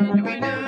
Right now.